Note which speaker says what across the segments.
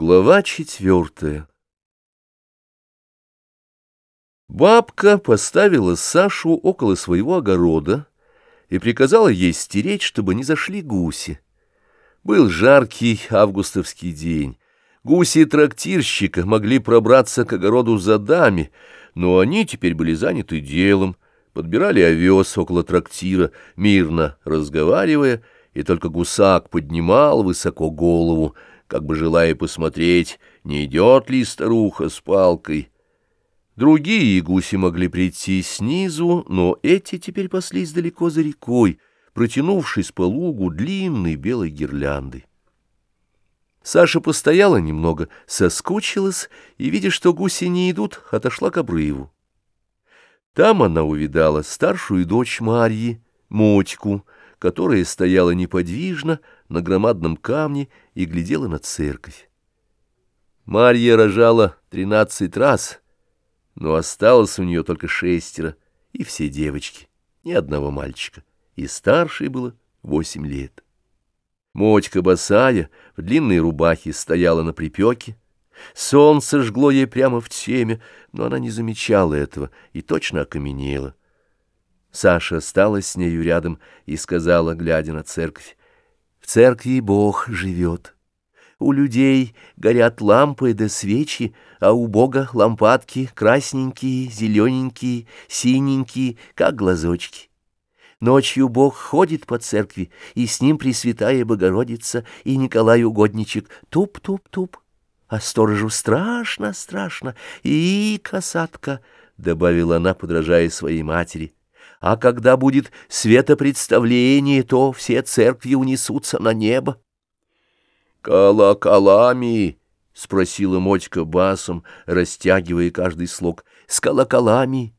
Speaker 1: Глава четвертая Бабка поставила Сашу около своего огорода и приказала ей стереть, чтобы не зашли гуси. Был жаркий августовский день. Гуси трактирщика могли пробраться к огороду за дами, но они теперь были заняты делом, подбирали овес около трактира, мирно разговаривая, и только гусак поднимал высоко голову, как бы желая посмотреть, не идет ли старуха с палкой. Другие гуси могли прийти снизу, но эти теперь паслись далеко за рекой, протянувшись по лугу длинной белой гирляндой. Саша постояла немного, соскучилась и, видя, что гуси не идут, отошла к обрыву. Там она увидала старшую дочь Марьи, Мотьку, которая стояла неподвижно на громадном камне и глядела на церковь. Марья рожала тринадцать раз, но осталось у нее только шестеро, и все девочки, ни одного мальчика, и старшей было восемь лет. Мотька босая в длинной рубахе стояла на припеке, солнце жгло ей прямо в теме, но она не замечала этого и точно окаменела. Саша осталась с нею рядом и сказала, глядя на церковь, «В церкви Бог живет. У людей горят лампы да свечи, а у Бога лампадки красненькие, зелененькие, синенькие, как глазочки. Ночью Бог ходит по церкви, и с ним Пресвятая Богородица и Николай Угодничек туп-туп-туп. А сторожу страшно, страшно, и касатка, — добавила она, подражая своей матери, — а когда будет светопредставление, то все церкви унесутся на небо. «Колоколами!» — спросила Мотька басом, растягивая каждый слог. «С колоколами!»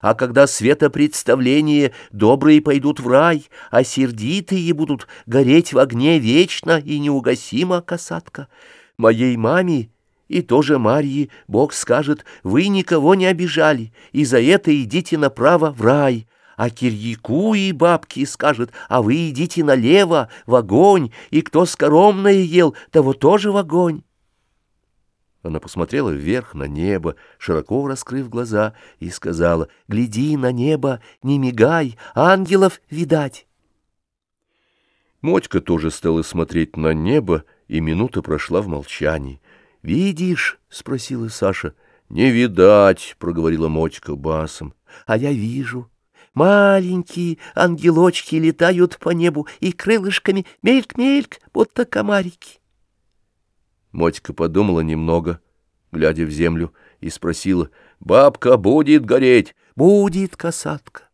Speaker 1: А когда светопредставление, добрые пойдут в рай, а сердитые будут гореть в огне вечно и неугасимо, касатка. Моей маме и тоже Марьи Бог скажет, вы никого не обижали, и за это идите направо в рай а Кирьяку и бабки скажет, а вы идите налево, в огонь, и кто скоромное ел, того тоже в огонь. Она посмотрела вверх на небо, широко раскрыв глаза, и сказала, «Гляди на небо, не мигай, ангелов видать». Мотька тоже стала смотреть на небо, и минута прошла в молчании. «Видишь?» — спросила Саша. «Не видать», — проговорила Мотька басом. «А я вижу». Маленькие ангелочки летают по небу и крылышками мельк-мельк, будто комарики. Мотька подумала немного, глядя в землю, и спросила, «Бабка будет гореть?» «Будет, касатка».